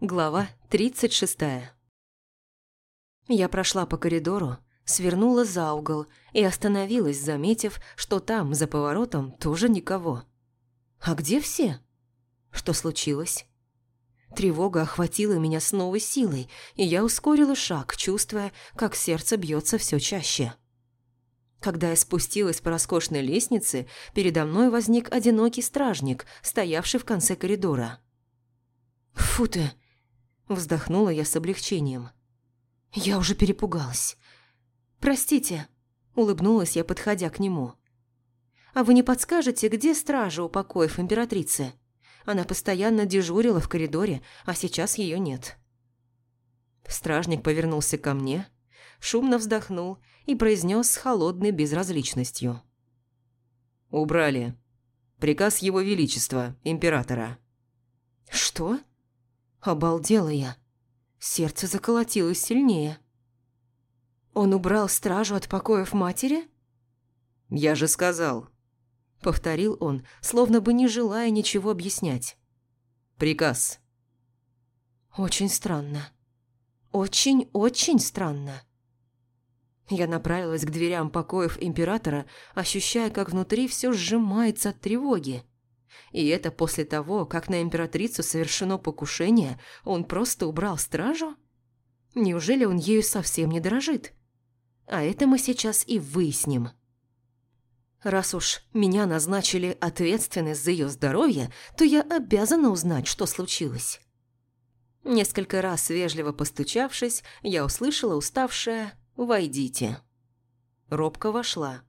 Глава 36 Я прошла по коридору, свернула за угол и остановилась, заметив, что там, за поворотом, тоже никого. А где все? Что случилось? Тревога охватила меня с новой силой, и я ускорила шаг, чувствуя, как сердце бьется все чаще. Когда я спустилась по роскошной лестнице, передо мной возник одинокий стражник, стоявший в конце коридора. «Фу ты!» – вздохнула я с облегчением. «Я уже перепугалась. Простите», – улыбнулась я, подходя к нему. «А вы не подскажете, где стража у покоев императрицы? Она постоянно дежурила в коридоре, а сейчас ее нет». Стражник повернулся ко мне, шумно вздохнул и произнес с холодной безразличностью. «Убрали. Приказ Его Величества, императора». «Что?» Обалдела я. Сердце заколотилось сильнее. «Он убрал стражу от покоев матери?» «Я же сказал», — повторил он, словно бы не желая ничего объяснять. «Приказ». «Очень странно. Очень-очень странно». Я направилась к дверям покоев императора, ощущая, как внутри все сжимается от тревоги. И это после того, как на императрицу совершено покушение, он просто убрал стражу? Неужели он ею совсем не дорожит? А это мы сейчас и выясним. Раз уж меня назначили ответственность за ее здоровье, то я обязана узнать, что случилось. Несколько раз вежливо постучавшись, я услышала уставшее «Войдите». Робко вошла.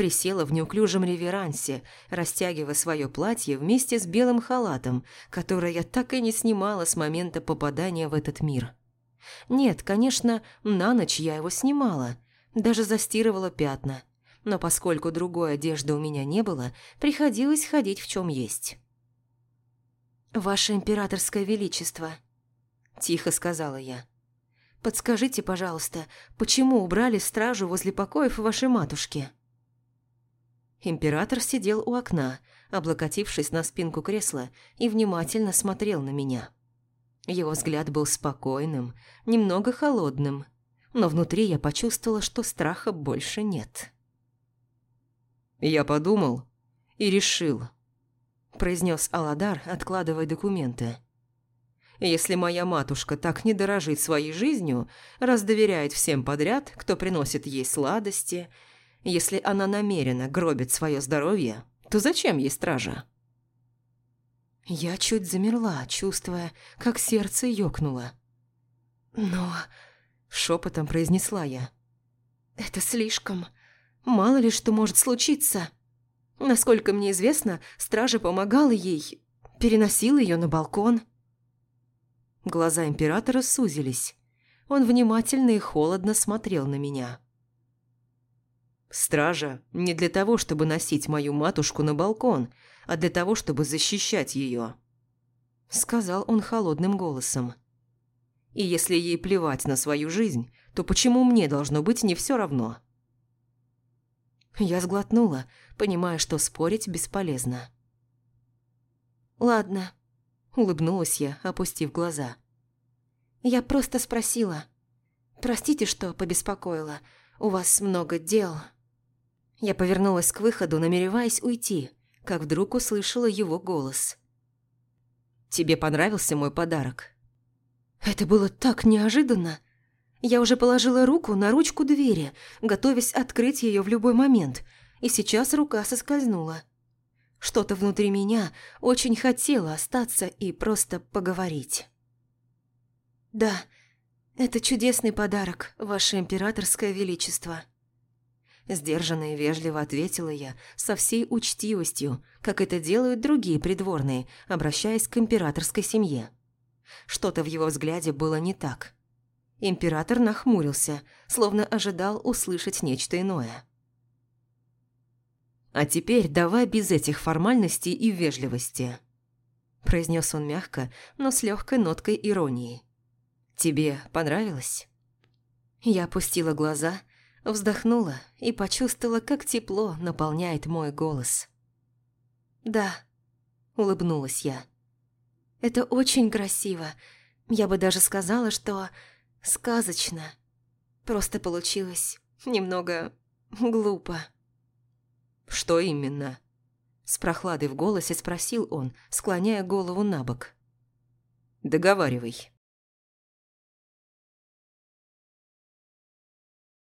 Присела в неуклюжем реверансе, растягивая свое платье вместе с белым халатом, которое я так и не снимала с момента попадания в этот мир. Нет, конечно, на ночь я его снимала, даже застирывала пятна, но поскольку другой одежды у меня не было, приходилось ходить в чем есть. «Ваше императорское величество», – тихо сказала я. Подскажите, пожалуйста, почему убрали стражу возле покоев вашей матушки?» Император сидел у окна, облокотившись на спинку кресла, и внимательно смотрел на меня. Его взгляд был спокойным, немного холодным, но внутри я почувствовала, что страха больше нет. «Я подумал и решил», – произнес Аладар, откладывая документы. Если моя матушка так не дорожит своей жизнью, раз доверяет всем подряд, кто приносит ей сладости, если она намеренно гробит свое здоровье, то зачем ей стража? Я чуть замерла, чувствуя, как сердце ёкнуло. «Но...» – шепотом произнесла я. «Это слишком. Мало ли что может случиться. Насколько мне известно, стража помогала ей, переносила ее на балкон». Глаза императора сузились. Он внимательно и холодно смотрел на меня. «Стража не для того, чтобы носить мою матушку на балкон, а для того, чтобы защищать ее», — сказал он холодным голосом. «И если ей плевать на свою жизнь, то почему мне должно быть не все равно?» Я сглотнула, понимая, что спорить бесполезно. «Ладно», Улыбнулась я, опустив глаза. «Я просто спросила. Простите, что побеспокоила. У вас много дел». Я повернулась к выходу, намереваясь уйти, как вдруг услышала его голос. «Тебе понравился мой подарок?» Это было так неожиданно. Я уже положила руку на ручку двери, готовясь открыть ее в любой момент, и сейчас рука соскользнула. Что-то внутри меня очень хотело остаться и просто поговорить. «Да, это чудесный подарок, Ваше Императорское Величество». Сдержанно и вежливо ответила я, со всей учтивостью, как это делают другие придворные, обращаясь к императорской семье. Что-то в его взгляде было не так. Император нахмурился, словно ожидал услышать нечто иное. «А теперь давай без этих формальностей и вежливости», – произнес он мягко, но с легкой ноткой иронии. «Тебе понравилось?» Я опустила глаза, вздохнула и почувствовала, как тепло наполняет мой голос. «Да», – улыбнулась я. «Это очень красиво. Я бы даже сказала, что сказочно. Просто получилось немного глупо. Что именно? С прохладой в голосе спросил он, склоняя голову на бок. Договаривай.